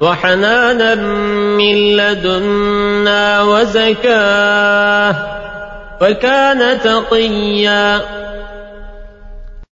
وحنانا من لدنا وزكاة وكان تقيا.